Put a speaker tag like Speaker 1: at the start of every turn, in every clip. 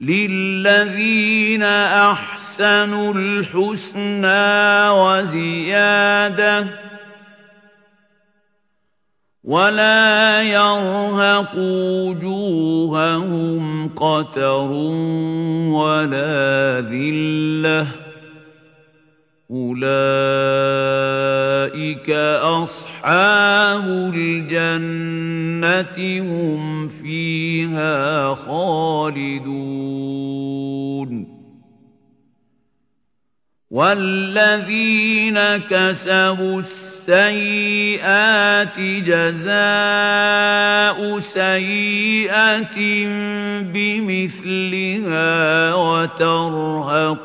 Speaker 1: لِلَّذِينَ أَحْسَنُوا الْحُسْنَىٰ وَزِيَادَةٌ ۖ وَلَا يَرْهَقُ وُجُوهَهُمْ قَتَرٌ وَلَا ذِلَّةٌ ۚ أُولَٰئِكَ أَصْحَابُ الْجَنَّةِ ۖ هُمْ فِيهَا خَالِدُونَ وَالَّذِينَ كَسَبُوا السَّيِّئَاتِ جَزَاءُ سَيِّئَةٍ بِمِثْلِهَا وَتَرْهَقُهُمْ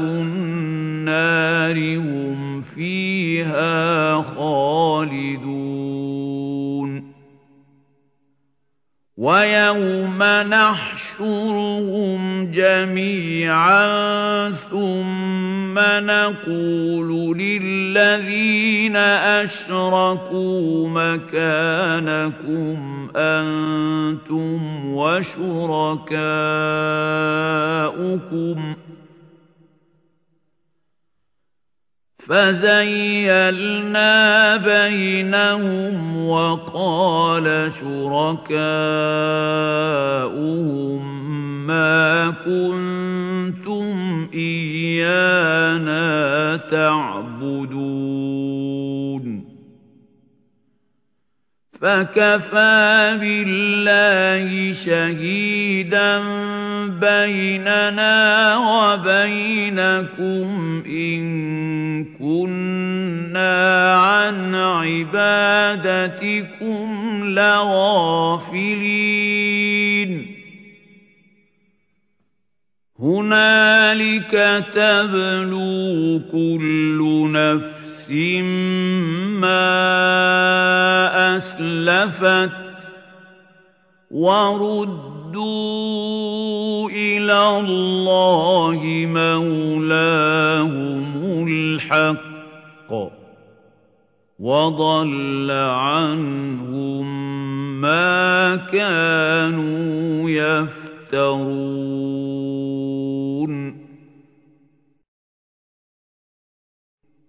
Speaker 1: النَّارِ ۖ هُمْ فِيهَا خَالِدُونَ. وَيَوْمَ نَحْشُرُهُمْ جَمِيعًا ثُمَّ نَقُولُ لِلَّذِينَ أَشْرَكُوا مَكَانَكُمْ أَنتُمْ وَشُرَكَاؤُكُمْ ۚ. فَزَيَّلْنَا بَيْنَهُمْ وَقَالَ شُرَكَاؤُهُم مَّا كُنتُمْ إِيَّانَا تَعْبُدُونَ. فَكَفَىٰ بِاللَّهِ شَهِيدًا بَيْنَنَا وَبَيْنَكُمْ إِن عِبَادَتِكُمْ لَغَافِلِينَ. هُنَالِكَ تَبْلُو كُلُّ نَفْسٍ مَّا أَسْلَفَتْ ۚ وَرُدُّوا إِلَى اللَّهِ مَوْلَاهُمُ الْحَقِّ ۖ. وَضَلَّ عَنْهُم مَّا كَانُوا يَفْتَرُونَ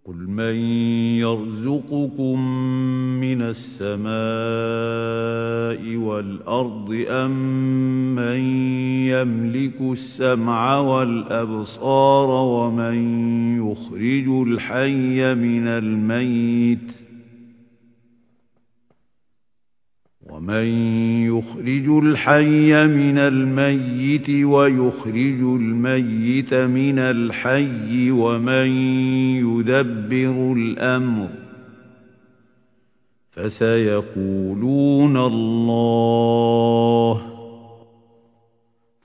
Speaker 1: قُلْ مَن يَرْزُقُكُم مِّنَ السَّمَاءِ وَالْأَرْضِ أَمَّن يَمْلِكُ السَّمْعَ وَالْأَبْصَارَ وَمَن يُخْرِجُ الْحَيَّ مِنَ الْمَيِّتِ وَيُخْرِجُ الْمَيِّتَ مِنَ الْحَيِّ وَمَن يُدَبِّرُ الْأَمْرَ ۚ فَسَيَقُولُونَ اللَّهُ ۚ